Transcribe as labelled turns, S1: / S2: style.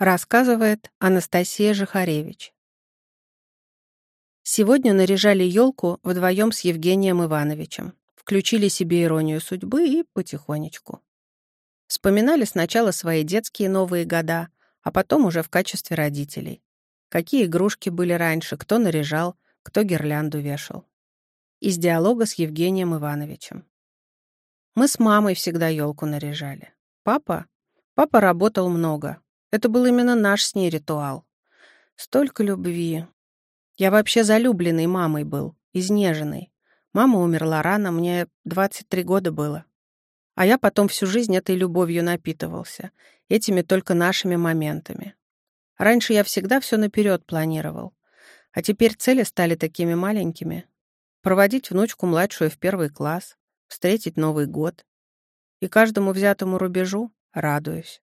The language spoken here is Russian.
S1: Рассказывает Анастасия Жихаревич. Сегодня наряжали елку вдвоем с Евгением Ивановичем. Включили себе иронию судьбы и потихонечку. Вспоминали сначала свои детские новые года, а потом уже в качестве родителей. Какие игрушки были раньше, кто наряжал, кто гирлянду вешал. Из диалога с Евгением Ивановичем. Мы с мамой всегда елку наряжали. Папа? Папа работал много, это был именно наш с ней ритуал. Столько любви. Я вообще залюбленной мамой был, изнеженной. Мама умерла рано, мне 23 года было. А я потом всю жизнь этой любовью напитывался, этими только нашими моментами. Раньше я всегда все наперед планировал. А теперь цели стали такими маленькими. Проводить внучку младшую в первый класс, встретить Новый год. И каждому взятому рубежу радуюсь.